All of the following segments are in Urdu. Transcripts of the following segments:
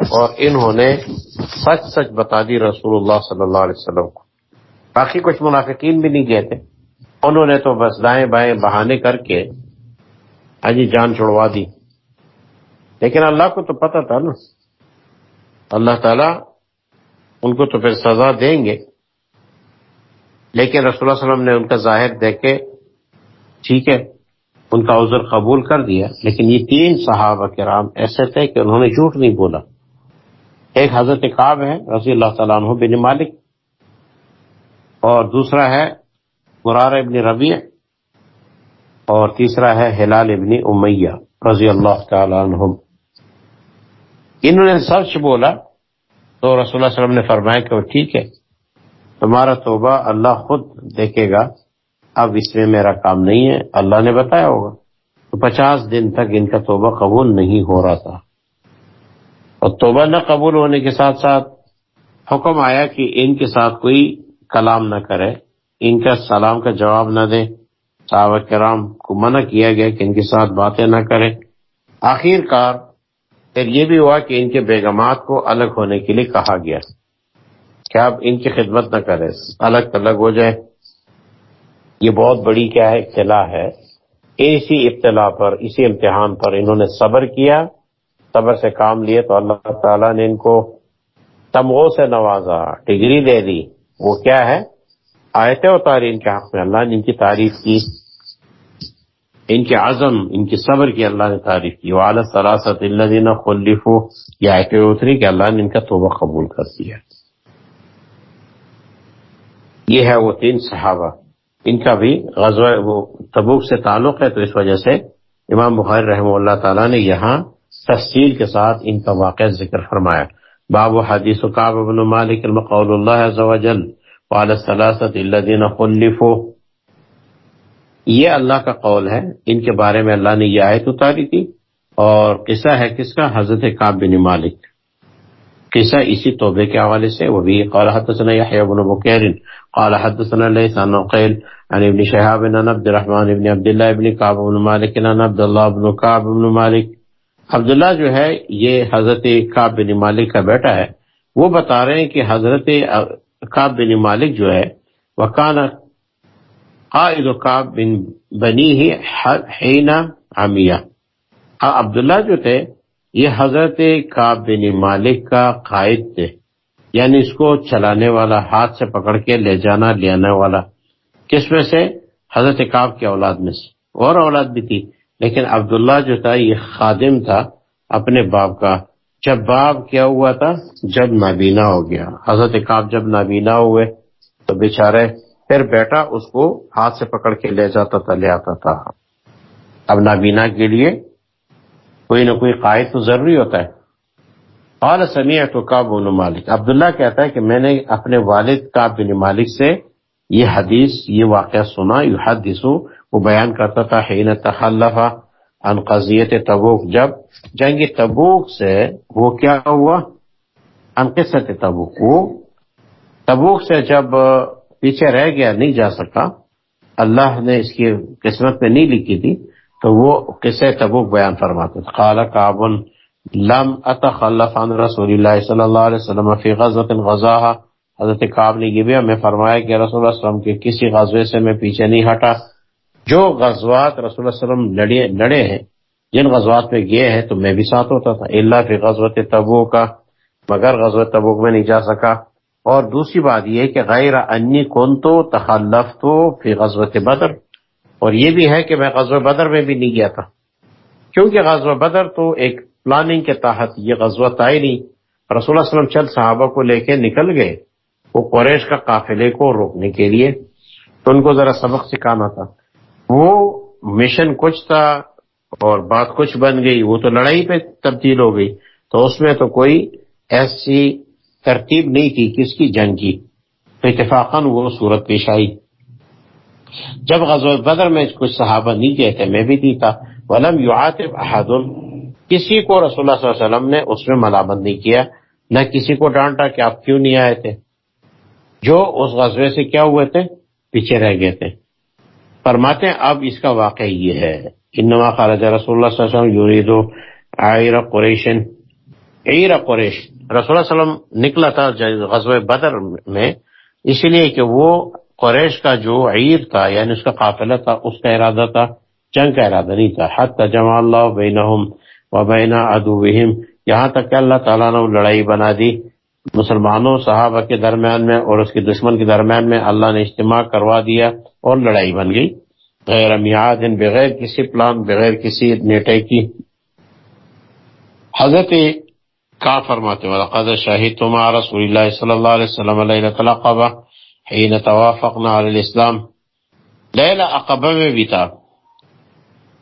اور انہوں نے سچ سچ بتا دی رسول اللہ صلی اللہ علیہ وسلم کو۔ باقی کچھ منافقین بھی نہیں گئے تھے۔ انہوں نے تو بس دائیں بائیں بہانے کر کے اجی جان چھڑوا دی۔ لیکن اللہ کو تو پتہ تھا نا۔ اللہ تعالی ان کو تو پھر سزا دیں گے۔ لیکن رسول اللہ علیہ وسلم نے ان کا ظاہر دیکھ کے ٹھیک ہے، ان کا عذر قبول کر دیا۔ لیکن یہ تین صحابہ کرام ایسے تھے کہ انہوں نے جھوٹ نہیں بولا۔ ایک حضرت کعب ہے رضی اللہ تعالیٰ عنہ بن مالک، اور دوسرا ہے مرار ابن ربیع اور تیسرا ہے ہلال ابن امیہ رضی اللہ تعالیٰ عنہ انہوں نے سچ بولا تو رسول اللہ علیہ وسلم نے فرمایا کہ وہ ٹھیک ہے، تمہارا توبہ اللہ خود دیکھے گا، اب اس میں میرا کام نہیں ہے، اللہ نے بتایا ہوگا۔ تو پچاس دن تک ان کا توبہ قبول نہیں ہو رہا تھا۔ اور توبہ نہ قبول ہونے کے ساتھ ساتھ حکم آیا کہ ان کے ساتھ کوئی کلام نہ کرے، ان کا سلام کا جواب نہ دے۔ صحابہ کرام کو منع کیا گیا کہ ان کے ساتھ باتیں نہ کرے۔ آخر کار پھر یہ بھی ہوا کہ ان کے بیگمات کو الگ ہونے کے لیے کہا گیا۔ کہ آپ ان کی خدمت نہ کرے، الگ الگ ہو جائے۔ یہ بہت بڑی کیا ہے، اطلاع ہے۔ اسی ابتلا پر، اسی امتحان پر انہوں نے صبر کیا۔ صبر سے کام لیے تو اللہ تعالیٰ نے ان کو تمغوں سے نوازا، ڈگری دے دی۔ وہ کیا ہے؟ آیتیں اتاری ان کے حق میں اللہ نے ان کی تعریف کی، ان کے عزم، ان کی صبر کی اللہ نے تعریف کی۔ والد سراست اللہ دینا خلیف یہ آیتیں اتری کہ اللہ نے ان کا توبہ قبول کر دیا۔ یہ ہے وہ تین صحابہ۔ ان کا بھی غزوہ وہ تبوک سے تعلق ہے، تو اس وجہ سے امام بخیر رحمہ اللہ تعالیٰ نے یہاں تفصیل کے ساتھ ان کا واقع ذکر فرمایا۔ باب حدیث و کعب بن مالک المقول اللہ عز و جل۔ وعلى الثلاثة الذين خلفوا۔ یہ اللہ کا قول ہے۔ ان کے بارے میں اللہ نے یہ آیت اتاری تھی۔ اور قصہ ہے کس کا؟ حضرت کعب بن مالک۔ قصہ اسی توبے کے حوالے سے۔ وہ بھی قال حدثنا يحيى بن بكير قال حدثنا ليس عن قيل عن ابن شهاب عن عبد الرحمن بن عبد الله بن كعب بن مالك عن عبد الله بن كعب بن مالك عبداللہ جو ہے، یہ حضرت کعب بن مالک کا بیٹا ہے، وہ بتا رہے ہیں کہ حضرت کعب بن مالک جو ہے وہ کان قائد کعب بن بنی ہی حینا عمیہ۔ عبداللہ جو تھے، یہ حضرت کعب بن مالک کا قائد تھے۔ یعنی اس کو چلانے والا، ہاتھ سے پکڑ کے لے جانا، لے آنے والا۔ کس میں سے؟ حضرت کعب کی اولاد میں سے۔ اور اولاد بھی تھی۔ لیکن عبداللہ جو تھا، یہ خادم تھا اپنے باپ کا۔ جب باپ کیا ہوا تھا؟ جب نابینا ہو گیا۔ حضرت کعب جب نابینا ہوئے تو بیچارے، پھر بیٹا اس کو ہاتھ سے پکڑ کے لے جاتا تھا، لے آتا تھا۔ اب نابینا کے لیے کوئی نہ کوئی قائد تو ضروری ہوتا ہے۔ اور سمیع تو کاب بن مالک۔ عبداللہ کہتا ہے کہ میں نے اپنے والد کاب بن مالک سے یہ حدیث، یہ واقعہ سنا یہ حدیث وہ بیان کرتا تھا، حین تخلف عن قضیت تبوک۔ جب جنگ تبوک سے وہ کیا ہوا؟ ان قصت تبوک۔ وہ تبوک سے جب پیچھے رہ گیا، نہیں جا سکا، اللہ نے اس کی قسمت میں نہیں لکھی تھی، تو وہ قصے تبوک بیان فرماتے تھے قال کابن لم اتخلف عن رسول اللہ صلی اللہ علیہ وسلم فی غزوت غزاها حضرت کعب نے یہ بھی ہمیں فرمایا کہ رسول اللہ علیہ وسلم کے کسی غزوے سے میں پیچھے نہیں ہٹا۔ جو غزوات رسول اللہ علیہ وسلم لڑے لڑے ہیں، جن غزوات میں گئے ہیں تو میں بھی ساتھ ہوتا تھا۔ اللہ فی غزوت تبو کا مگر غزوت تبوک میں نہیں جا سکا۔ اور دوسری بات یہ کہ غیر انی کن تو تخلف تو فی غزوت بدر۔ اور یہ بھی ہے کہ میں غزوہ بدر میں بھی نہیں گیا تھا۔ کیونکہ غزوہ بدر تو ایک پلاننگ کے تحت یہ غزوہ طے نہیں۔ رسول اللہ علیہ وسلم چند صحابہ کو لے کے نکل گئے۔ وہ قریش کا قافلے کو روکنے کے لیے۔ تو ان کو ذرا سبق سکھانا تھا۔ وہ مشن کچھ تھا اور بات کچھ بن گئی، وہ تو لڑائی پہ تبدیل ہو گئی۔ تو اس میں تو کوئی ایسی ترتیب نہیں کی کس کی جنگ کی۔ تو اتفاقاً وہ صورت پیش آئی۔ جب غزوہ بدر میں کچھ صحابہ نہیں گئے تھے، میں بھی نہیں تھا۔ ولم یعاتب احد۔ کسی کو رسول اللہ صلی اللہ علیہ وسلم نے اس میں ملامت نہیں کیا، نہ کسی کو ڈانٹا کہ آپ کیوں نہیں آئے تھے۔ جو اس غزوے سے کیا ہوئے تھے؟ پیچھے رہ گئے تھے۔ فرماتے ہیں، اب اس کا واقع یہ ہے۔ انما خرج رسول اللہ صلی اللہ علیہ وسلم یرید عائر قریشن عیر قریش، رسول اللہ علیہ وسلم نکلا تھا غزوہ بدر میں اسی لیے کہ وہ قریش کا جو عیر تھا یعنی اس کا قافلہ تھا، اس کا ارادہ تھا، جنگ کا ارادہ نہیں تھا۔ حت جمع اللہ بینہم و بینا ادوہم یہاں تک کہ اللہ تعالیٰ نے لڑائی بنا دی۔ مسلمانوں، صحابہ کے درمیان میں اور اس کے دشمن کے درمیان میں اللہ نے اجتماع کروا دیا اور لڑائی بن گئی۔ غیر میاد بغیر کسی پلان، بغیر کسی نیٹے کی۔ حضرت کا فرماتے ولقد شاہدتم رسول اللہ صلی اللہ علیہ وسلم لیلۃ العقبہ حين توافقنا علی الاسلام لیلہ عقبہ میں بھی تھا۔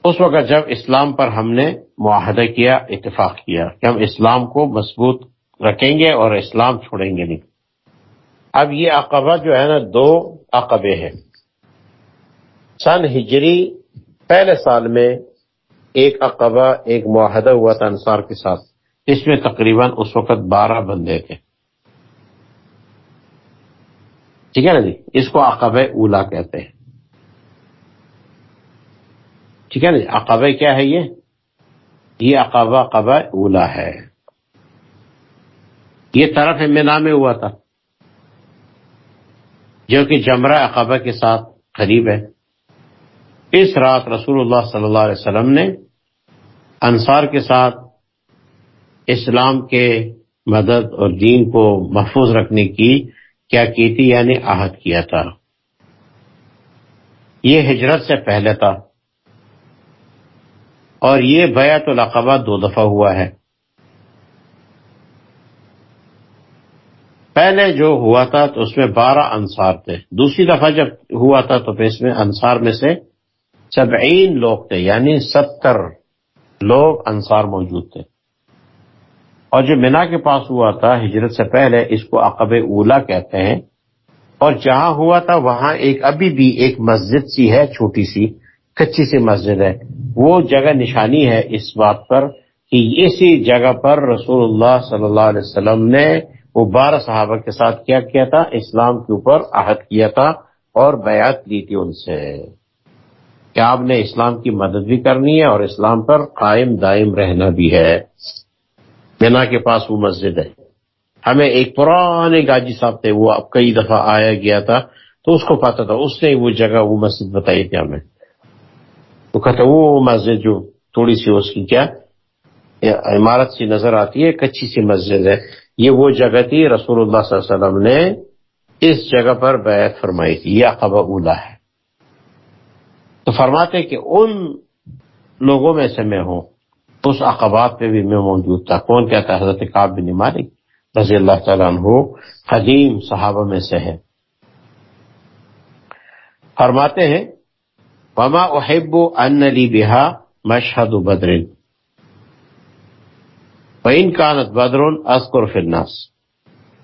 اس وقت جب اسلام پر ہم نے معاہدہ کیا، اتفاق کیا کہ ہم اسلام کو مضبوط رکھیں گے اور اسلام چھوڑیں گے نہیں۔ اب یہ عقبہ جو ہے نا، دو عقبے ہیں۔ سن ہجری، پہلے سال میں ایک عقبہ، ایک معاہدہ ہوا تھا انصار کے ساتھ۔ اس میں تقریباً اس وقت بارہ بندے تھے۔ ٹھیک ہے نا جی؟ اس کو عقبہ اولا کہتے ہیں۔ ٹھیک ہے نا جی؟ عقبہ کیا ہے یہ؟ یہ عقبہ عقبہ اولا ہے۔ یہ طرف مینا میں ہوا تھا۔ جو کہ جمرہ عقبہ کے ساتھ قریب ہے۔ اس رات رسول اللہ صلی اللہ علیہ وسلم نے انصار کے ساتھ اسلام کے مدد اور دین کو محفوظ رکھنے کی کیا کی تھی یعنی عہد کیا تھا۔ یہ ہجرت سے پہلے تھا۔ اور یہ بیعت العقبہ دو دفعہ ہوا ہے۔ پہلے جو ہوا تھا تو اس میں بارہ انصار تھے۔ دوسری دفعہ جب ہوا تھا تو اس میں انصار میں سے سبعین لوگ تھے یعنی ستر لوگ انصار موجود تھے۔ اور جو مینا کے پاس ہوا تھا، ہجرت سے پہلے اس کو عقب اولا کہتے ہیں۔ اور جہاں ہوا تھا، وہاں ایک ابھی بھی ایک مسجد سی ہے، چھوٹی سی، کچی سی مسجد ہے۔ وہ جگہ نشانی ہے اس بات پر کہ اسی جگہ پر رسول اللہ صلی اللہ علیہ وسلم نے وہ بارہ صحابہ کے ساتھ کیا کیا تھا؟ اسلام کے اوپر عہد کیا تھا اور بیعت لی تھی ان سے۔ کہ آپ نے اسلام کی مدد بھی کرنی ہے اور اسلام پر قائم دائم رہنا بھی ہے؟ مینا کے پاس وہ مسجد ہے۔ ہمیں ایک پرانے گاجی صاحب تھے، وہ اب کئی دفعہ آیا گیا تھا، تو اس کو پتا تھا۔ اس نے وہ جگہ، وہ مسجد بتائی تھی ہمیں۔ وہ کہتا، وہ مسجد جو تھوڑی سی اس کی کیا، عمارت سی نظر آتی ہے کچی سی مسجد ہے۔ یہ وہ جگہ تھی رسول اللہ صلی اللہ علیہ وسلم نے اس جگہ پر بیعت فرمائی تھی یہ عقبہ اولا ہے۔ تو فرماتے کہ ان لوگوں میں سے میں ہوں، اس عقبات پہ بھی میں موجود تھا۔ کون کہتا ہے حضرت کاب بن مالک رضی اللہ تعالیٰ عنہ، قدیم صحابہ میں سے ہے فرماتے ہیں، وما احب ان لی بہا مشہد بدرن وَإِن كَانَتْ بَدْرٌ أَذْكُرْ فِي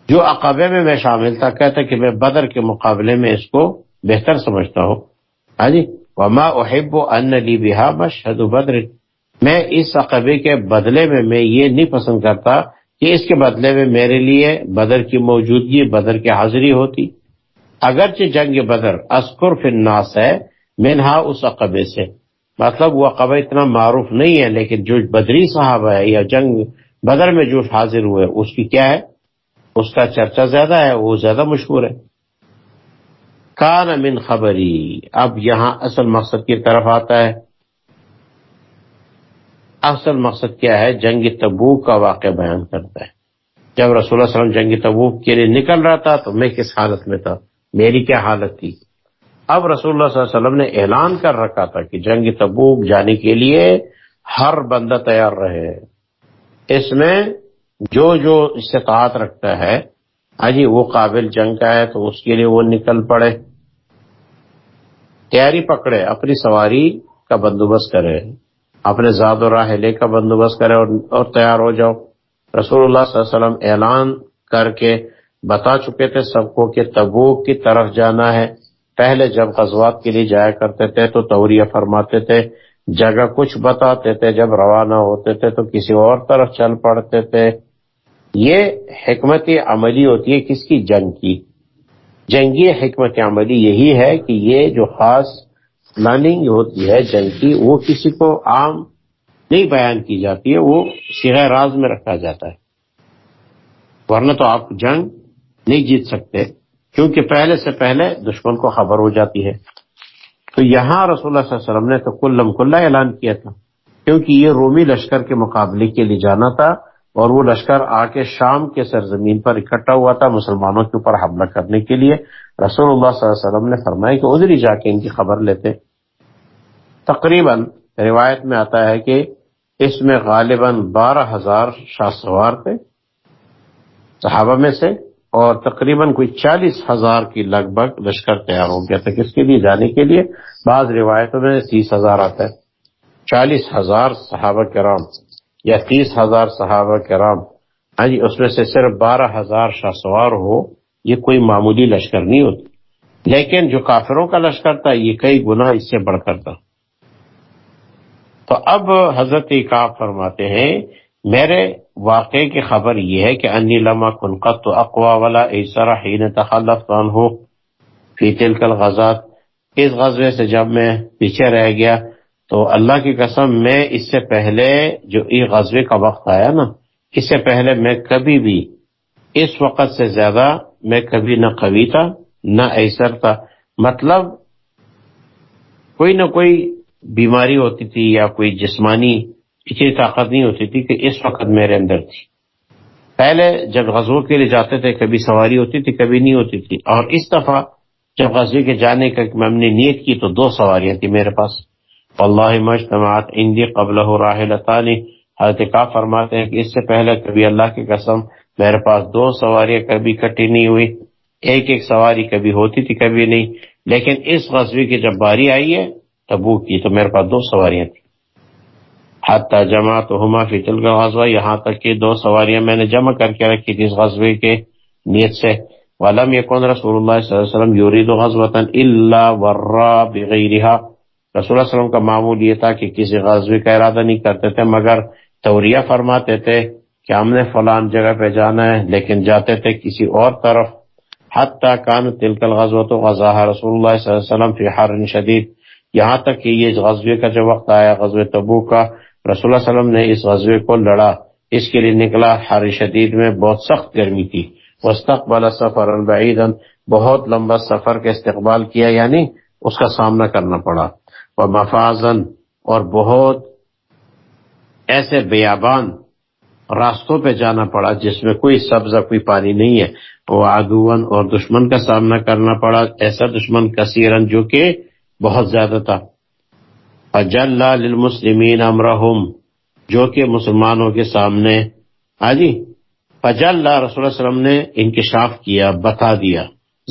جو عقبے میں میں شامل تھا، کہتا کہ میں بدر کے مقابلے میں اس کو بہتر سمجھتا ہوں۔ ہاں جی؟ وما احب ان لی بہا مشہد بدر۔ میں اس عقبے کے بدلے میں میں یہ نہیں پسند کرتا کہ اس کے بدلے میں میرے لیے بدر کی موجودگی، بدر کی حاضری ہوتی۔ اگرچہ جنگ بدر اسکر فی الناس ہے، منہا اس عقبے سے۔ مطلب وہ عقبہ اتنا معروف نہیں ہے، لیکن جو بدری صحابہ ہے یا جنگ بدر میں جو حاضر ہوئے، اس کی کیا ہے؟ اس کا چرچا زیادہ ہے، وہ زیادہ مشہور ہے۔ کان من خبری، اب یہاں اصل مقصد کی طرف آتا ہے۔ اصل مقصد کیا ہے؟ جنگ تبوک کا واقعہ بیان کرتا ہے۔ جب رسول اللہ علیہ وسلم جنگ تبوک کے لیے نکل رہا تھا، تو میں کس حالت میں تھا؟ میری کیا حالت تھی؟ اب رسول اللہ صلی اللہ علیہ وسلم نے اعلان کر رکھا تھا کہ جنگ تبوک جانے کے لیے ہر بندہ تیار رہے۔ اس میں جو جو استطاعت رکھتا ہے ہاں جی وہ قابل جنگ کا ہے تو اس کے لیے وہ نکل پڑے۔ تیاری پکڑے، اپنی سواری کا بندوبست کرے، اپنے زاد و راہلے کا بندوبست کرے اور تیار ہو جاؤ۔ رسول اللہ صلی اللہ علیہ وسلم اعلان کر کے بتا چکے تھے سب کو کہ تبوک کی طرف جانا ہے۔ پہلے جب غزوات کے لیے جایا کرتے تھے تو توریہ فرماتے تھے جگہ کچھ بتاتے تھے، جب روانہ ہوتے تھے تو کسی اور طرف چل پڑتے تھے۔ یہ حکمت عملی ہوتی ہے کس کی؟ جنگ کی۔ جنگی حکمت عملی یہی ہے کہ یہ جو خاص پلاننگ ہوتی ہے جنگ کی، وہ کسی کو عام نہیں بیان کی جاتی ہے، وہ سیغ راز میں رکھا جاتا ہے۔ ورنہ تو آپ جنگ نہیں جیت سکتے، کیونکہ پہلے سے پہلے دشمن کو خبر ہو جاتی ہے۔ تو یہاں رسول اللہ صلی اللہ علیہ وسلم نے تو کلم کلا اعلان کیا تھا، کیونکہ یہ رومی لشکر کے مقابلے کے لیے جانا تھا اور وہ لشکر آ کے شام کے سرزمین پر اکٹھا ہوا تھا مسلمانوں کے اوپر حملہ کرنے کے لیے۔ رسول اللہ صلی اللہ علیہ وسلم نے فرمایا کہ ادھر ہی جا کے ان کی خبر لیتے۔ تقریباً روایت میں آتا ہے کہ اس میں غالباً بارہ ہزار شاہ سوار تھے، صحابہ میں سے اور تقریباً کوئی چالیس ہزار کی لگ بھگ لشکر تیار ہو گیا یعنی تھا کس کے لیے جانے کے لیے بعض روایتوں میں تیس ہزار آتا ہے۔ چالیس ہزار صحابہ کرام یا تیس ہزار صحابہ کرام ہاں جی اس میں سے صرف بارہ ہزار شاہ سوار ہو، یہ کوئی معمولی لشکر نہیں ہوتی لیکن جو کافروں کا لشکر تھا، یہ کئی گنا اس سے بڑھ کر تھا۔ تو اب حضرت کا فرماتے ہیں میرے واقعے کی خبر یہ ہے کہ انی لما کنقت تو اقوا والا ایسرا حین تخلف ہو فی تلک الغزات۔ اس غزوے سے جب میں پیچھے رہ گیا تو اللہ کی قسم میں اس سے پہلے جو یہ غزوے کا وقت آیا نا، اس سے پہلے میں کبھی بھی اس وقت سے زیادہ میں کبھی نہ قوی تھا، نہ ایسر تھا۔ مطلب کوئی نہ کوئی بیماری ہوتی تھی یا کوئی جسمانی اتنی طاقت نہیں ہوتی تھی کہ اس وقت میرے اندر تھی۔ پہلے جب غزوں کے لیے جاتے تھے، کبھی سواری ہوتی تھی، کبھی نہیں ہوتی تھی۔ اور اس دفعہ جب غزے کے جانے کا میں نے نیت کی تو دو سواریاں تھی میرے پاس۔ اللہ مجتمعات اندی قبل راہ لطانی حضرت کا فرماتے ہیں کہ اس سے پہلے کبھی اللہ کی قسم میرے پاس دو سواریاں کبھی کٹی نہیں ہوئی۔ ایک ایک سواری کبھی ہوتی تھی، کبھی نہیں۔ لیکن اس غزوی کی جب باری آئی ہے تبو کی تو میرے پاس دو سواریاں تھیں۔ حتی جمع تو ہما فی تل کا غزوہ یہاں تک کہ دو سواریاں میں نے جمع کر کے رکھی تھی اس غزوے کے نیت سے۔ ولم یکن رسول اللہ صلی اللہ علیہ وسلم یورید غزوتا الا ورا بغیرها رسول اللہ علیہ وسلم کا معمول یہ تھا کہ کسی غزوی کا ارادہ نہیں کرتے تھے، مگر توریہ فرماتے تھے کہ ہم نے فلان جگہ پہ جانا ہے، لیکن جاتے تھے کسی اور طرف۔ حتی کان تلکل غزوت غزہ رسول اللہ صلی اللہ علیہ وسلم فی حر شدید۔ یہاں تک کہ یہ غزوے کا جو وقت آیا، غزوہ تبو کا رسول اللہ علیہ وسلم نے اس غزوے کو لڑا۔ اس کے لیے نکلا۔ حر شدید میں بہت سخت گرمی تھی۔ وسطبال سفر بہت لمبا سفر کا استقبال کیا یعنی اس کا سامنا کرنا پڑا۔ مفازن اور بہت ایسے بیابان راستوں پہ جانا پڑا جس میں کوئی سبز کوئی پانی نہیں ہے۔ وہ آگون اور دشمن کا سامنا کرنا پڑا۔ ایسا دشمن کثیرن جو کہ بہت زیادہ تھا۔ اجل للمسلمین امرہم، جو کہ مسلمانوں کے سامنے ہاں آجی فجل رسول اللہ وسلم نے انکشاف کیا، بتا دیا،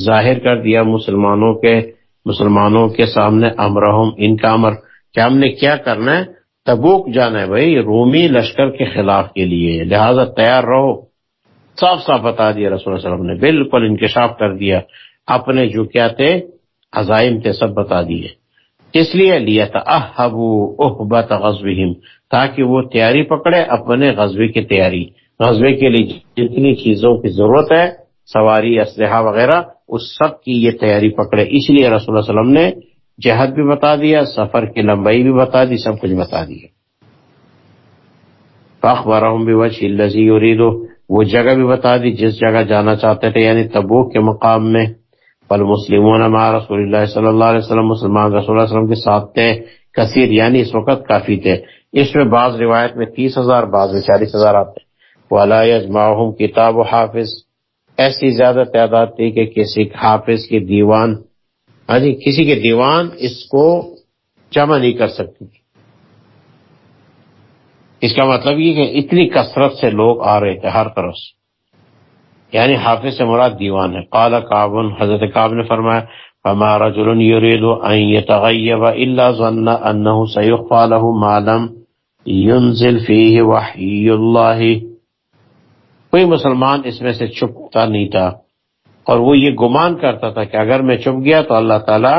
ظاہر کر دیا مسلمانوں کے مسلمانوں کے سامنے امرحم ان کا امر، کہ ہم نے کیا کرنا ہے؟ تبوک جانا ہے بھائی، رومی لشکر کے خلاف کے لیے، لہذا تیار رہو۔ صاف صاف بتا دیا رسول اللہ علیہ وسلم نے، بالکل انکشاف کر دیا۔ اپنے جو کیا تھے، عزائم تھے، سب بتا دیے۔ اس لیے لیا تھا احبت غزوہم، تاکہ وہ تیاری پکڑے اپنے غزوے کی تیاری۔ غزوے کے لیے جتنی چیزوں کی ضرورت ہے، سواری، اسلحہ وغیرہ، اس سب کی یہ تیاری پکڑے۔ اس لیے رسول اللہ علیہ وسلم نے جہد بھی بتا دیا، سفر کی لمبائی بھی بتا دی، سب کچھ بتا دیا۔ اخباروں وہ جگہ بھی بتا دی، جس جگہ جانا چاہتے تھے یعنی تبوک کے مقام میں۔ پل مسلم رسول اللہ صلی اللہ علیہ وسلم، مسلمان رسول اللہ علیہ وسلم کے ساتھ تھے، کثیر یعنی اس وقت کافی تھے۔ اس میں بعض روایت میں تیس ہزار، بعض میں چالیس ہزار آتے والا یجماہم کتاب و حافظ۔ ایسی زیادہ تعداد تھی کہ کسی حافظ کے دیوان ہاں جی کسی کے دیوان اس کو جمع نہیں کر سکتی۔ اس کا مطلب یہ کہ اتنی کثرت سے لوگ آ رہے تھے ہر طرف سے۔ یعنی حافظ سے مراد دیوان ہے۔ قال کابن حضرت کاب نے فرمایا ہمارا جلن یورید يتغيب الا ظن انه سيخفى له ما لم ينزل فيه وحي الله کوئی مسلمان اس میں سے چھپتا نہیں تھا، اور وہ یہ گمان کرتا تھا کہ اگر میں چھپ گیا تو اللہ تعالی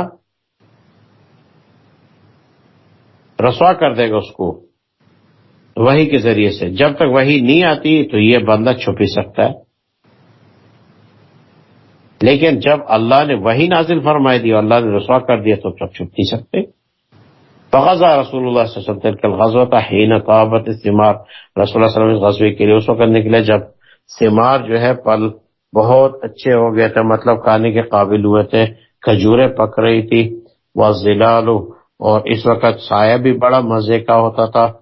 رسوا کر دے گا اس کو وہی کے ذریعے سے۔ جب تک وہی نہیں آتی تو یہ بندہ چھپ ہی سکتا ہے۔ لیکن جب اللہ نے وہی نازل فرمائی دی اور اللہ نے رسوا کر دیا تو چھپ نہیں سکتے۔ فغزا رسول اللہ صلی اللہ علیہ وسلم غزوہ ہین رسول اللہ صلی اللہ علیہ وسلم غزوے کے لیے اس وقت نکلے جب سیمار جو ہے پل بہت اچھے ہو گئے تھے مطلب کھانے کے قابل ہوئے تھے کھجورے پک رہی تھی وہ زلالو اور اس وقت سایہ بھی بڑا مزے کا ہوتا تھا۔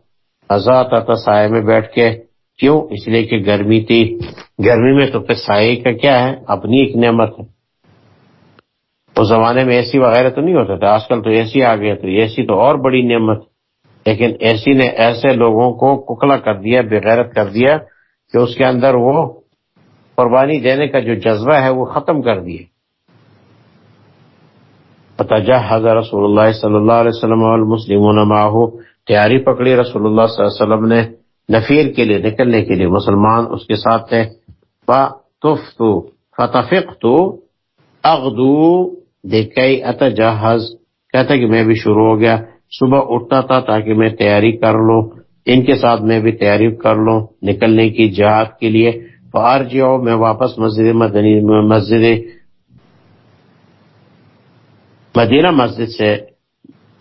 مزہ آتا تھا سائے میں بیٹھ کے، کیوں؟ اس لیے کہ گرمی تھی۔ گرمی میں تو پھر سائے کا کیا ہے؟ اپنی ایک نعمت ہے۔ اس زمانے میں اے سی وغیرہ تو نہیں ہوتا تھا، آج کل تو اے سی آ گیا تو اے سی تو اور بڑی نعمت لیکن اے سی نے ایسے لوگوں کو ککلا کر دیا، بغیرت کر دیا کہ اس کے اندر وہ قربانی دینے کا جو جذبہ ہے وہ ختم کر دیے۔ فتجهز رسول اللہ صلی اللہ علیہ وسلم والمسلمون معه۔ تیاری پکڑی رسول اللہ صلی اللہ علیہ وسلم نے نفیر کے لیے، نکلنے کے لیے، مسلمان اس کے ساتھ تھے۔ فتفتو فتفقتو اغدو دیکھئی اتجہز کہتا کہ میں بھی شروع ہو گیا، صبح اٹھتا تھا تاکہ میں تیاری کر لوں، ان کے ساتھ میں بھی تیاری کر لوں، نکلنے کی جہاد کے لیے فار جاؤ میں واپس مسجد مدنی، مسجد، مدینہ مسجد سے،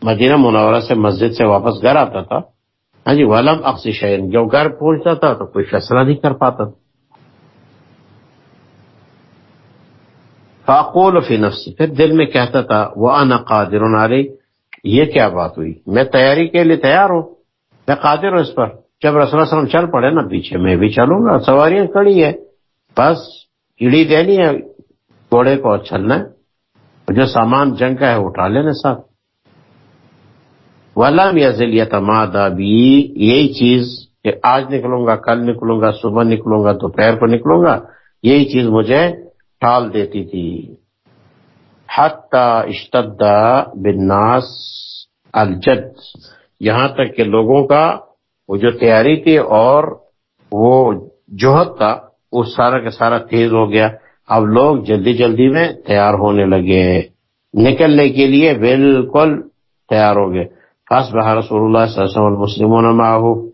مدینہ منورہ سے مسجد سے واپس گھر آتا تھا۔ ہاں جی ولم اقسی شہر جو گھر پہنچتا تھا تو کوئی فیصلہ نہیں کر پاتا تھا۔ فاقول فی نفسی. پھر دل میں کہتا تھا، وہ انا قادر علی. یہ کیا بات ہوئی؟ میں تیاری کے لیے تیار ہوں۔ میں قادر ہوں اس پر۔ جب رسول اللہ علیہ وسلم چل پڑے نا پیچھے، میں بھی چلوں گا۔ سواریاں کڑی ہے بس کیڑی دینی ہے۔ گھوڑے کو چلنا ہے۔ جو سامان جنگ کا ہے اٹھا لینے ساتھ۔ ولام یزل یتمادا بھی یہی چیز کہ آج نکلوں گا، کل نکلوں گا، صبح نکلوں گا، دوپہر کو نکلوں گا، یہی چیز مجھے ٹال دیتی تھی۔ حتی اشتدا بالناس الجد۔ یہاں تک کہ لوگوں کا وہ جو تیاری تھی اور وہ جوہد تھا، وہ سارا کا سارا تیز ہو گیا۔ اب لوگ جلدی جلدی میں تیار ہونے لگے۔ نکلنے کے لیے بالکل تیار ہو گئے۔ خاص بہار رسول اللہ صلی اللہ علیہ وسلم مسلموں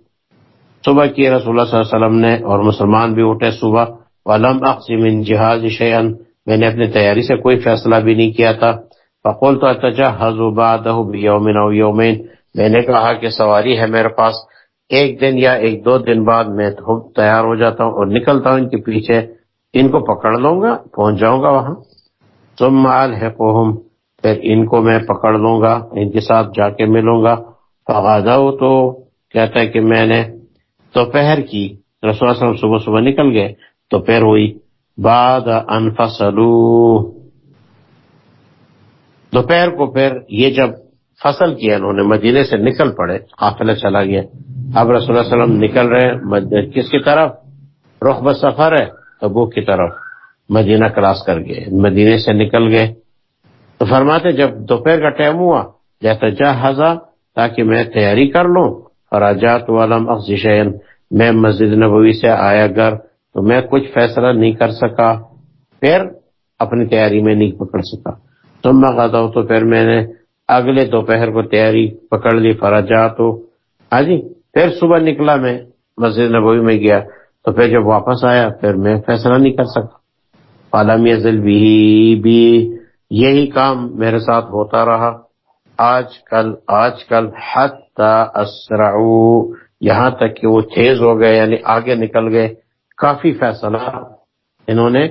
صبح کی رسول اللہ صلی اللہ علیہ وسلم نے اور مسلمان بھی اٹھے صبح۔ ولم اقسم ان جہاز شیئن۔ میں نے اپنی تیاری سے کوئی فیصلہ بھی نہیں کیا تھا۔ فقول تو اتجا بعدہ بیومن او یومین۔ میں نے کہا کہ سواری ہے میرے پاس۔ ایک دن یا ایک دو دن بعد میں تیار ہو جاتا ہوں اور نکلتا ہوں ان کے پیچھے۔ ان کو پکڑ لوں گا، پہنچ جاؤں گا وہاں۔ تم مال ہے پھر ان کو میں پکڑ لوں گا، ان کے ساتھ جا کے ملوں گا۔ فغادہ تو کہتا ہے کہ میں نے دوپہر کی۔ رسول صبح صبح نکل گئے۔ دوپہر ہوئی بعد انفصلو دوپہر کو پھر یہ جب فصل کیا انہوں نے، مدینے سے نکل پڑے، قافلہ چلا گیا۔ اب رسول اللہ علیہ وسلم نکل رہے کس کی طرف؟ رخ سفر ہے تبوک کی طرف۔ مدینہ کراس کر گئے، مدینے سے نکل گئے۔ تو فرماتے جب دوپہر کا ٹائم ہوا جیسا جا ہزا تاکہ میں تیاری کر لوں۔ اور آجات والم اخذین میں مسجد نبوی سے آیا گھر۔ تو میں کچھ فیصلہ نہیں کر سکا، پھر اپنی تیاری میں نہیں پکڑ سکا۔ تم میں غذا تو پھر میں نے اگلے دوپہر کو تیاری پکڑ لی فراجات ہو ہاں جی پھر صبح نکلا میں مسجد نبوی میں گیا، تو پھر جب واپس آیا، پھر میں فیصلہ نہیں کر سکا۔ عالم یزل بھی یہی کام میرے ساتھ ہوتا رہا۔ آج کل آج کل اسرعو، یہاں تک کہ وہ تیز ہو گئے یعنی آگے نکل گئے۔ کافی فیصلہ انہوں نے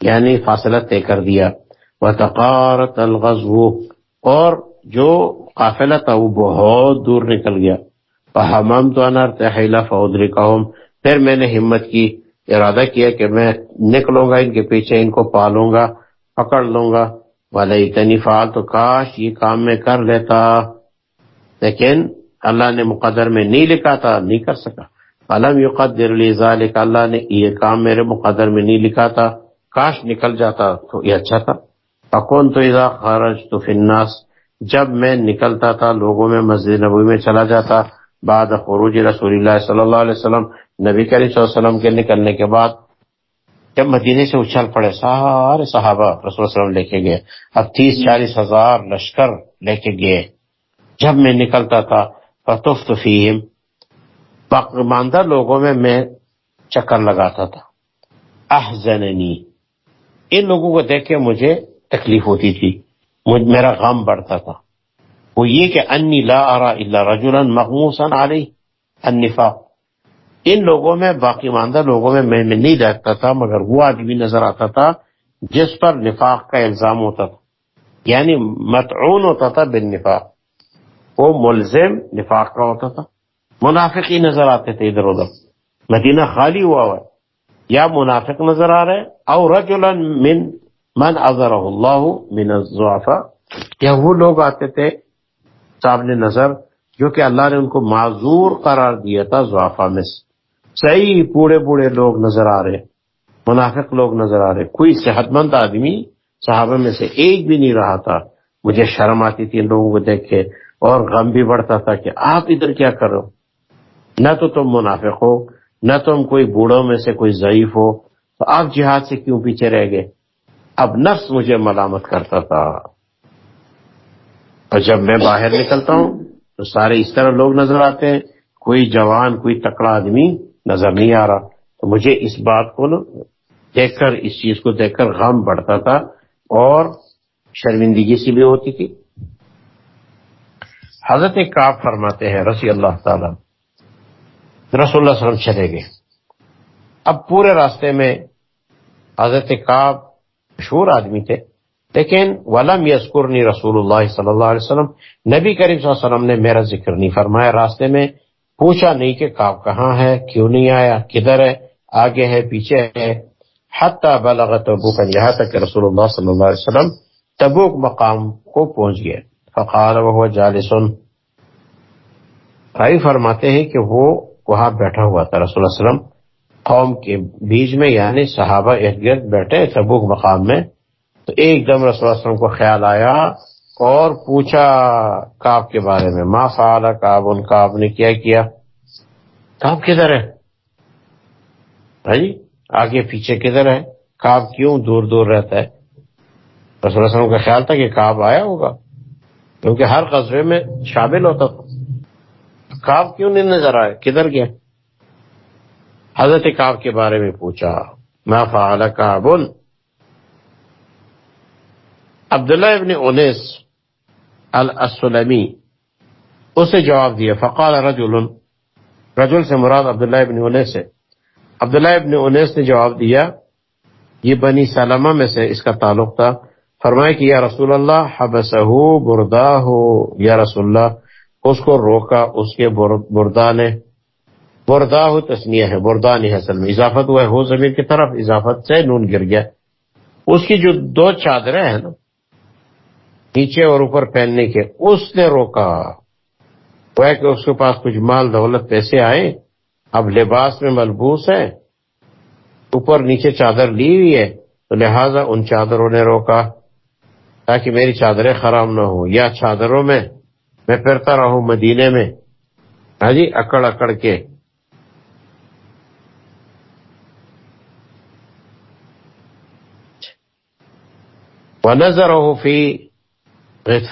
یعنی فاصلہ طے کر دیا۔ وہ تقارت الغزو، اور جو قافلہ تھا وہ بہت دور نکل گیا۔ ہمام تو انار تحیلہ فودری قوم پھر میں نے ہمت کی، ارادہ کیا کہ میں نکلوں گا، ان کے پیچھے ان کو پالوں گا، پکڑ لوں گا۔ والے اتنی فعال تو کاش، یہ کام میں کر لیتا۔ لیکن اللہ نے مقدر میں نہیں لکھا تھا، نہیں کر سکا۔ علم یقدر لی ذالک؟ اللہ نے یہ کام میرے مقدر میں نہیں لکھا تھا، کاش نکل جاتا تو یہ اچھا تھا۔ پکون تو اذا خرج تو فناس جب میں نکلتا تھا لوگوں میں، مسجد نبوی میں چلا جاتا، بعد خروج رسول اللہ صلی اللہ علیہ وسلم، نبی کریم صلی اللہ علیہ وسلم کے نکلنے کے بعد، جب مدینے سے اچھل پڑے، سارے صحابہ رسول اللہ علیہ وسلم لے کے گئے، اب تیس چالیس ہزار لشکر لے کے گئے۔ جب میں نکلتا تھا فتف فیم ماندہ لوگوں میں میں چکر لگاتا تھا۔ احزننی۔ ان لوگوں کو دیکھ کے مجھے تکلیف ہوتی تھی۔ مجھ میرا غم بڑھتا تھا۔ وہ یہ کہ انی لا ارا الا رجلا مغموسا علی النفاق۔ ان لوگوں میں باقی ماندہ لوگوں میں میں نہیں دیکھتا تھا، مگر وہ آدمی نظر آتا تھا جس پر نفاق کا الزام ہوتا تھا۔ یعنی متعون ہوتا تھا بن نفاق وہ ملزم نفاق کا ہوتا تھا۔ منافقی نظر آتے تھے ادھر ادھر۔ مدینہ خالی ہوا ہوا یا منافق نظر آ رہے اور رجلا من من اظہر اللہ من الزعفاء یا وہ لوگ آتے تھے سامنے نظر، جو کہ اللہ نے ان کو معذور قرار دیا تھا زعفا میں صحیح بوڑھے بوڑھے لوگ نظر آ رہے منافق لوگ نظر آ رہے کوئی صحت مند آدمی صحابہ میں سے ایک بھی نہیں رہا تھا۔ مجھے شرم آتی تھی ان لوگوں کو دیکھ کے، اور غم بھی بڑھتا تھا کہ آپ ادھر کیا کرو نہ تو تم منافق ہو، نہ تم کوئی بوڑھوں میں سے کوئی ضعیف ہو، تو آپ جہاد سے کیوں پیچھے رہ گئے؟ اب نفس مجھے ملامت کرتا تھا۔ اور جب میں باہر نکلتا ہوں، تو سارے اس طرح لوگ نظر آتے ہیں، کوئی جوان، کوئی تکڑا آدمی نظر نہیں آ رہا۔ تو مجھے اس بات کو نا دیکھ کر، اس چیز کو دیکھ کر غم بڑھتا تھا اور شرمندگی سی بھی ہوتی تھی۔ حضرت کاف فرماتے ہیں رسی اللہ تعالی رسول اللہ علیہ وسلم چلے گئے۔ اب پورے راستے میں حضرت کاف مشہور آدمی تھے، لیکن ولم یسکرنی رسول اللہ صلی اللہ علیہ وسلم۔ نبی کریم صلی اللہ علیہ وسلم نے میرا ذکر نہیں فرمایا۔ راستے میں پوچھا نہیں کہ کاف کہاں ہے، کیوں نہیں آیا، کدھر ہے، آگے ہے، پیچھے ہے۔ حتی بلغ تبوک یہاں تک کہ رسول اللہ صلی اللہ علیہ وسلم تبوک مقام کو پہنچ گئے۔ فقال وہ جالسن رائی فرماتے ہیں کہ وہ وہاں بیٹھا ہوا تھا رسول اللہ علیہ وسلم۔ قوم کے بیچ میں یعنی صحابہ ارد گرد بیٹھے تبوک مقام میں۔ تو ایک دم رسول اللہ علیہ وسلم کو خیال آیا اور پوچھا کاب کے بارے میں، ما فعال کاب ان کاب نے کیا کیا؟ کاب کدھر ہے؟ بھائی، آگے پیچھے کدھر ہے؟ کاب کیوں دور دور رہتا ہے؟ رسول اللہ علیہ وسلم کا خیال تھا کہ کاب آیا ہوگا۔ کیونکہ ہر قصبے میں شامل ہوتا تھا۔ کاب کیوں نہیں نظر آئے؟ کدھر گیا؟ حضرت کاب کے بارے میں پوچھا، ما فعال کابن عبداللہ ابن انیس السلمی اسے جواب دیا، فقال رجل رجل سے مراد عبداللہ ابن انیس ہے۔ عبداللہ ابن انیس نے جواب دیا، یہ بنی سلمہ میں سے اس کا تعلق تھا۔ فرمائے کہ یا رسول اللہ حبسہ بردا ہو یا رسول اللہ اس کو روکا، اس کے بردا نے، بردا ہو تسنیہ ہے، بردا نہیں اصل میں، اضافت ہوا ہے، ہو زمین کی طرف اضافت سے نون گر گیا۔ اس کی جو دو چادریں ہیں نا، نیچے اور اوپر پہننے کے، اس نے روکا۔ وہ ہے کہ اس کے پاس کچھ مال، دولت، پیسے آئے۔ اب لباس میں ملبوس ہے۔ اوپر نیچے چادر لی ہوئی ہے۔ تو لہذا ان چادروں نے روکا، تاکہ میری چادریں خراب نہ ہوں، یا چادروں میں میں پھرتا رہوں مدینے میں۔ ہاں جی اکڑ اکڑ کے۔ وہ نظر فی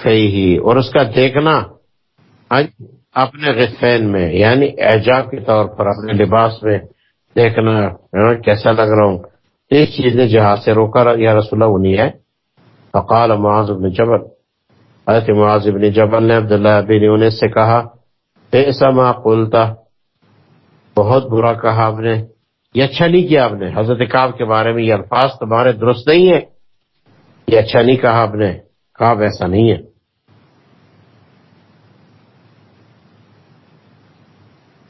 ہی اور اس کا دیکھنا اپنے غفین میں یعنی اعجاب کے طور پر اپنے لباس میں دیکھنا ہاں، کیسا لگ رہا ہوں۔ ایک چیز نے جہاز سے روکا، یا رسول اللہ انہیں ہے۔ فقال معاذ بن جبل۔ حضرت معاذ بن جبل نے عبداللہ بن انیس سے کہا ایسا ما قلتا، بہت برا کہا آپ نے یہ اچھا نہیں کیا آپ نے؟ حضرت کعب کے بارے میں یہ الفاظ تمہارے درست نہیں ہے یہ اچھا نہیں کہا آپ نے۔ کعب ایسا نہیں ہے۔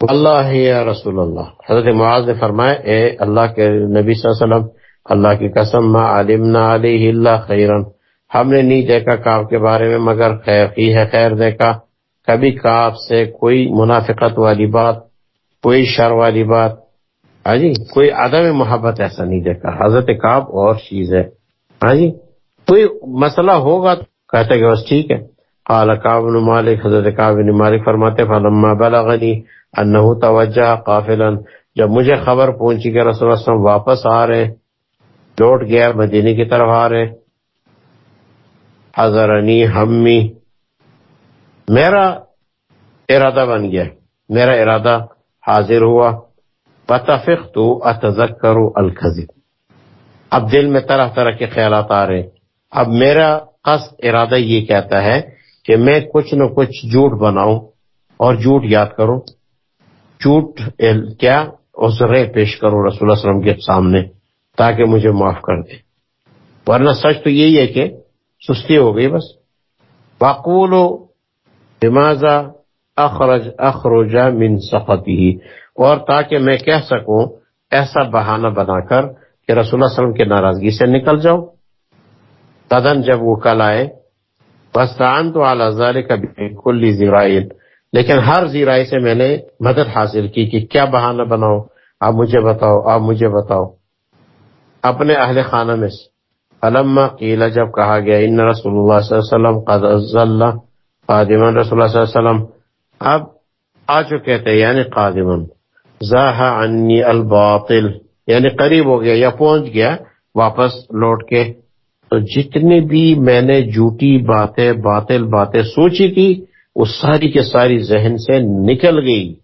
اللہ یا رسول اللہ۔ حضرت معاذ نے فرمایا، اے اللہ کے نبی صلی اللہ علیہ وسلم، اللہ کی قسم، ما علمنا علیہ اللہ خیرن ہم نے نہیں دیکھا کاف کے بارے میں، مگر خیر، ہی ہے خیر دیکھا۔ کبھی کاف سے کوئی منافقت والی بات، کوئی شر والی بات ہاں جی کوئی عدم محبت ایسا نہیں دیکھا۔ حضرت کاف اور چیز ہے ہاں جی کوئی مسئلہ ہوگا کہتے کہ بس ٹھیک ہے۔ قال کعب بن مالک، حضرت کعب بن مالک فرماتے، فلما بلغنی انه توجہ قافلا۔ جب مجھے خبر پہنچی کہ رسول اللہ اللہ علیہ وسلم واپس آ رہے لوٹ گیا مدینے کی طرف آ رہے حضرنی ہمی۔ میرا ارادہ بن گیا۔ میرا ارادہ حاضر ہوا۔ بتفق تو اتذکر کرو اب دل میں طرح طرح کے خیالات آ رہے۔ اب میرا قصد، ارادہ یہ کہتا ہے کہ میں کچھ نہ کچھ جھوٹ بناؤں اور جھوٹ یاد کروں۔ چوٹ کیا؟ عذرے پیش کرو رسول اللہ علیہ وسلم کے سامنے تاکہ مجھے معاف کر دے۔ ورنہ سچ تو یہی ہے کہ سستی ہو گئی بس۔ باقول دماغا اخرج اخروجا من سختی اور تاکہ میں کہہ سکوں، ایسا بہانہ بنا کر کہ رسول اللہ علیہ وسلم کی ناراضگی سے نکل جاؤ۔ تدن جب وہ کل آئے بس تو اعلی کا کلی زیرائن لیکن ہر زیرائی سے میں نے مدد حاصل کی کہ کیا بہانہ بناؤ۔ آپ مجھے بتاؤ، آپ مجھے بتاؤ۔ اپنے اہل خانہ میں سے۔ علما قیلا جب کہا گیا، ان رسول اللہ صلی اللہ علیہ وسلم قد اللہ قادمن رسول اللہ صلی اللہ علیہ وسلم اب آ چکے تھے یعنی قادمن زاہ انی الباطل یعنی قریب ہو گیا یا پہنچ گیا، واپس لوٹ کے۔ تو جتنی بھی میں نے جھوٹی باتیں، باطل باتیں سوچی تھی وہ ساری کے ساری ذہن سے نکل گئی۔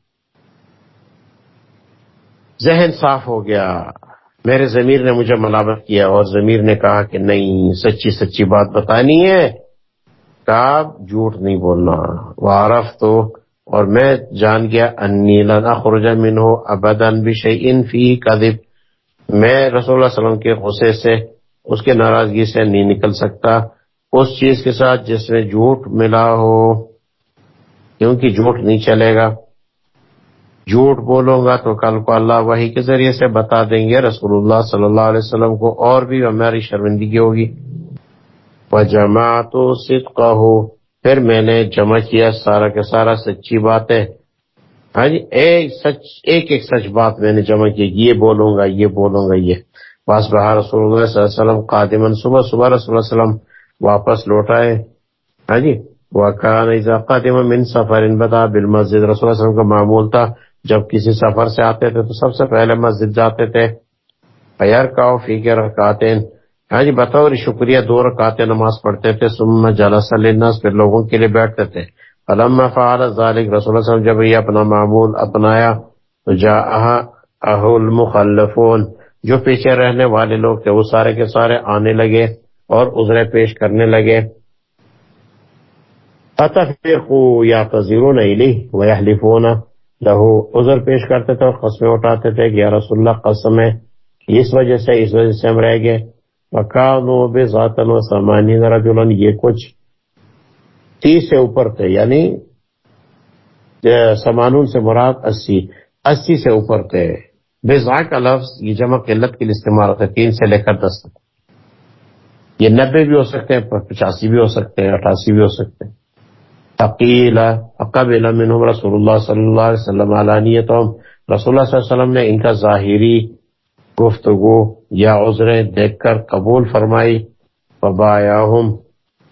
ذہن صاف ہو گیا۔ میرے ضمیر نے مجھے ملامت کیا اور ضمیر نے کہا کہ نہیں، سچی سچی بات بتانی ہے۔ کہا جھوٹ نہیں بولنا۔ وہ عرف تو، اور میں جان گیا انیلا خرجہ من ہو ابدن بھی فی کدب میں رسول اللہ علیہ وسلم کے غصے سے، اس کے ناراضگی سے نہیں نکل سکتا۔ اس چیز کے ساتھ جس میں جھوٹ ملا ہو، کیونکہ جھوٹ نہیں چلے گا۔ جھوٹ بولوں گا تو کل کو اللہ وہی کے ذریعے سے بتا دیں گے، رسول اللہ صلی اللہ علیہ وسلم کو اور بھی ہماری شرمندگی ہوگی۔ جمع تو ہو پھر میں نے جمع کیا سارا کے سارا سچی بات ہے ہاں جی ایک سچ، ایک ایک سچ بات میں نے جمع کی، یہ بولوں گا، یہ بولوں گا، یہ۔ بس بہار رسول اللہ صلی اللہ علیہ وسلم قادمن صبح صبح رسول اللہ علیہ وسلم واپس لوٹائے ہاں جی قادم من سفر بتا بال مسجد رسول اللہ علیہ وسلم کا معمول تھا۔ جب کسی سفر سے آتے تھے تو سب سے پہلے مسجد جاتے تھے۔ پیار کاؤ فی کے ہاں جی بطور شکریہ، دو رکاتے نماز پڑھتے تھے۔ سم جلس الناس پھر لوگوں کے لیے بیٹھتے تھے۔ علما فعال ذالک رسول اللہ علیہ وسلم جب یہ اپنا معمول اپنایا، تو جا اہل مخلفون جو پیچھے رہنے والے لوگ تھے، وہ سارے کے سارے آنے لگے اور عذرے پیش کرنے لگے۔ یا تذیرون علی ویحلفون۔ لہو عذر پیش کرتے تھے اور قسمیں اٹھاتے تھے کہ یا رسول اللہ قسم ہے اس وجہ سے، اس وجہ سے ہم رہ گئے۔ وکانو بذاتن و سامانین رجلن، یہ کچھ تیس سے اوپر تھے یعنی سمانون سے مراد اسی اسی سے اوپر تھے۔ بزا کا لفظ یہ جمع قلت کے لیے استعمال ہوتا ہے، تین سے لے کر دس تک۔ یہ نبے بھی ہو سکتے ہیں، پچاسی بھی ہو سکتے ہیں، اٹھاسی بھی ہو سکتے ہیں۔ عقیلا اقبل منہم رسول اللہ صلی اللہ علیہ وسلم علانیتهم رسول اللہ صلی اللہ علیہ وسلم نے ان کا ظاہری گفتگو یا عذریں دیکھ کر قبول فرمائی۔ فبایاہم۔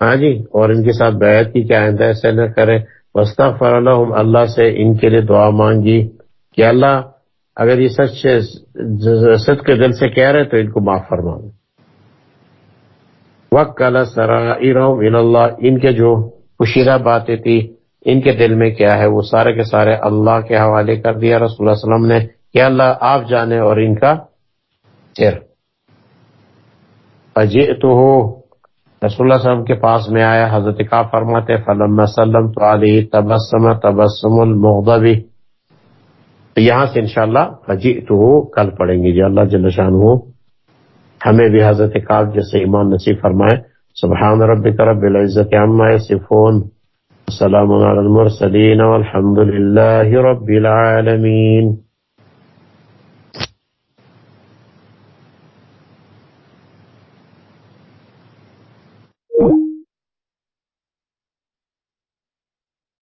ہاں جی اور ان کے ساتھ بیعت کی کہ آئندہ ایسے نہ کرے وستغفر لهم، اللہ سے ان کے لیے دعا مانگی۔ کہ اللہ، اگر یہ سچ سچ کے دل سے کہہ رہے تو ان کو معاف فرما۔ وقت کالا سرا اللہ ان کے جو پوشیدہ باتیں تھی۔ ان کے دل میں کیا ہے؟ وہ سارے کے سارے اللہ کے حوالے کر دیا۔ رسول اللہ علیہ وسلم نے کہ اللہ آپ جانے اور ان کا چر اجے تو ہو رسول اللہ علیہ وسلم کے پاس میں آیا۔ حضرت کا فرماتے فلم سلم تو علی تبسم تبسم المغضبی تو یہاں سے انشاءاللہ اجی تو ہو کل پڑھیں گے۔ جی اللہ جل شان ہو ہمیں بھی حضرت کاف جیسے ایمان نصیب فرمائے۔ سبحان ربك رب العزة عما يصفون السلام على المرسلين والحمد لله رب العالمين